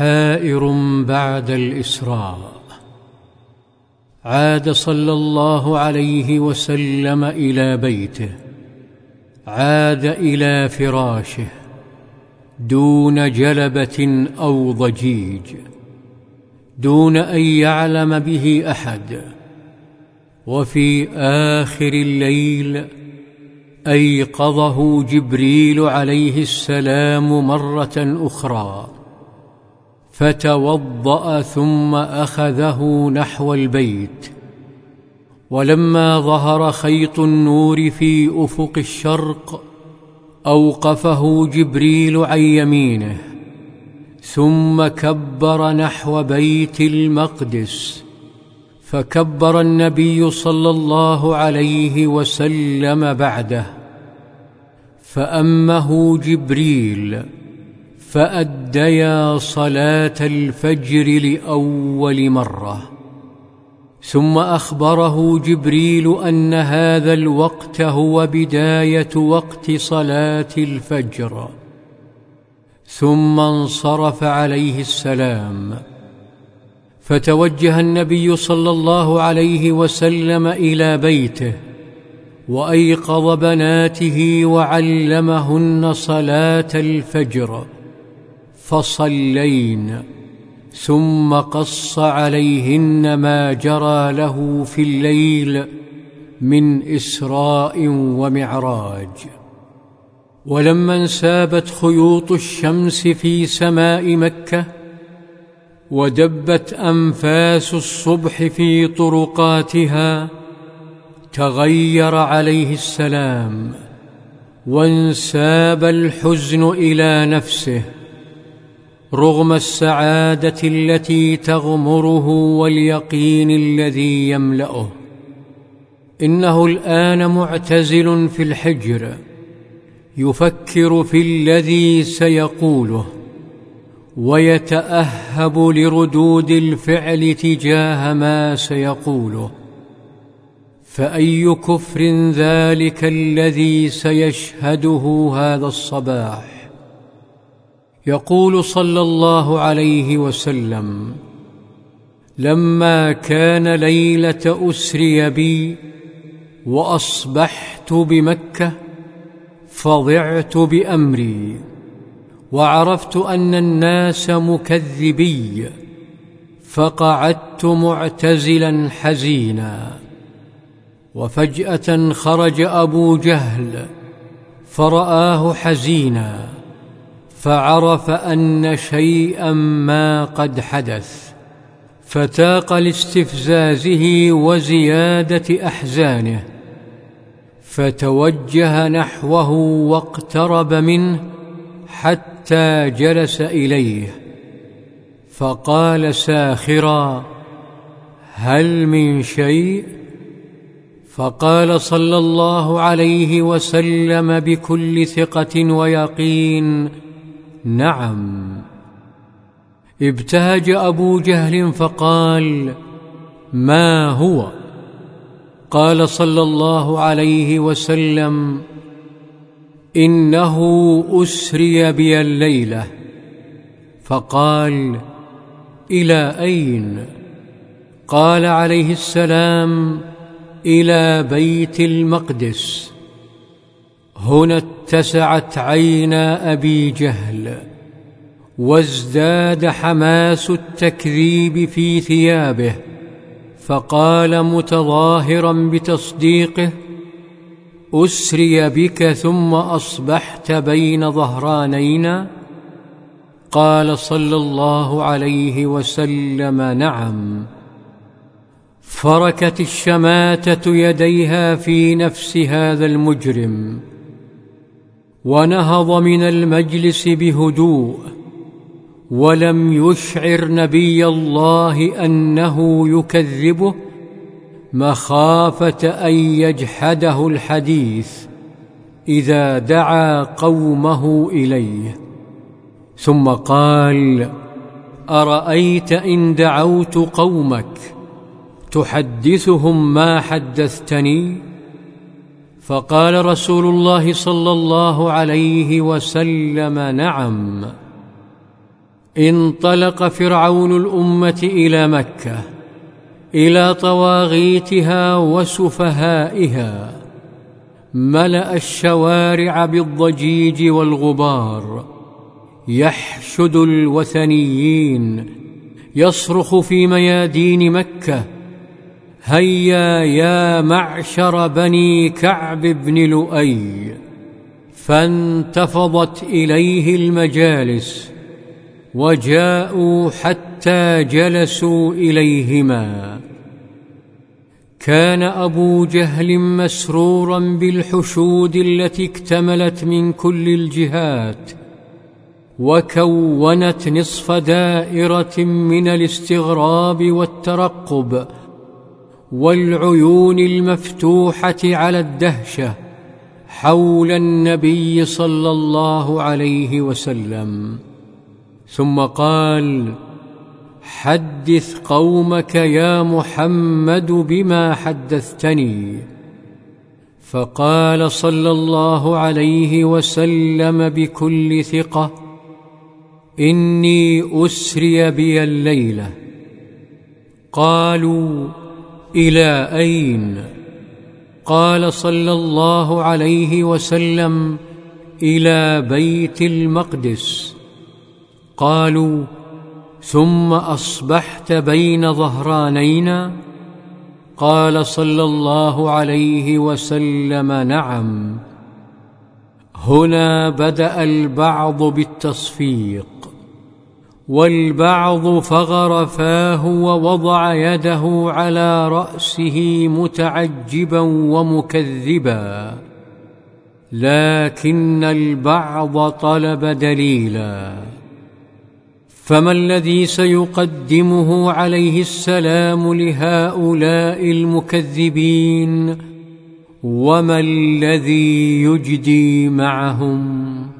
حائر بعد الإسراء. عاد صلى الله عليه وسلم إلى بيته. عاد إلى فراشه دون جلبة أو ضجيج دون أن يعلم به أحد. وفي آخر الليل أيقظه جبريل عليه السلام مرة أخرى. فتوضأ ثم أخذه نحو البيت. ولما ظهر خيط النور في أفق الشرق أوقفه جبريل عن يمينه ثم كبر نحو بيت المقدس. فكبر النبي صلى الله عليه وسلم بعده. فأمه جبريل فأديا صلاة الفجر لأول مرة. ثم أخبره جبريل أن هذا الوقت هو بداية وقت صلاة الفجر. ثم انصرف عليه السلام. فتوجه النبي صلى الله عليه وسلم إلى بيته وأيقظ بناته وعلمهن صلاة الفجر. فصلين ثم قص عليهن ما جرى له في الليل من إسراء ومعراج. ولما انسابت خيوط الشمس في سماء مكة ودبت أنفاس الصبح في طرقاتها تغير عليه السلام وانساب الحزن إلى نفسه. رغم السعادة التي تغمره واليقين الذي يملأه. إنه الآن معتزل في الحجر يفكر في الذي سيقوله ويتأهب لردود الفعل تجاه ما سيقوله. فأي كفر ذلك الذي سيشهده هذا الصباح؟ يقول صلى الله عليه وسلم لما كان ليلة أسري بي وأصبحت بمكة فضعت بأمري وعرفت أن الناس مكذبي فقعدت معتزلا حزينا وفجأة خرج أبو جهل فرآه حزينا. فعرف أن شيئا ما قد حدث فتاق لاستفزازه وزيادة أحزانه فتوجه نحوه واقترب منه حتى جلس إليه فقال ساخرا هل من شيء؟ فقال صلى الله عليه وسلم بكل ثقة ويقين نعم. ابتهج أبو جهل فقال ما هو؟ قال صلى الله عليه وسلم إنه أسري بي الليلة. فقال إلى أين؟ قال عليه السلام إلى بيت المقدس. هنا اتسعت عينا أبي جهل وازداد حماس التكذيب في ثيابه فقال متظاهرا بتصديقه أسري بك ثم أصبحت بين ظهرانينا؟ قال صلى الله عليه وسلم نعم. فركت الشماتة يديها في نفس هذا المجرم ونهض من المجلس بهدوء ولم يشعر نبي الله أنه يكذبه مخافة أن يجحده الحديث إذا دعا قومه إليه. ثم قال أرأيت إن دعوت قومك؟ تحدثهم ما حدثتني؟ فقال رسول الله صلى الله عليه وسلم نعم. انطلق فرعون الأمة إلى مكة إلى طواغيتها وسفهائها ملأ الشوارع بالضجيج والغبار يحشد الوثنيين يصرخ في ميادين مكة هيا يا معشر بني كعب بن لؤي. فانتفضت إليه المجالس وجاءوا حتى جلسوا إليهما. كان أبو جهل مسرورا بالحشود التي اكتملت من كل الجهات وكونت نصف دائرة من الاستغراب والترقب والعيون المفتوحة على الدهشة حول النبي صلى الله عليه وسلم. ثم قال حدث قومك يا محمد بما حدثتني. فقال صلى الله عليه وسلم بكل ثقة إني أسري بي الليلة. قالوا إلى أين؟ قال صلى الله عليه وسلم إلى بيت المقدس. قالوا ثم أصبحت بين ظهرانينا قال صلى الله عليه وسلم نعم. هنا بدأ البعض بالتصفيق. والبعض فغر فاه ووضع يده على رأسه متعجبا ومكذبا. لكن البعض طلب دليلا. فما الذي سيقدمه عليه السلام لهؤلاء المكذبين؟ وما الذي يجدي معهم؟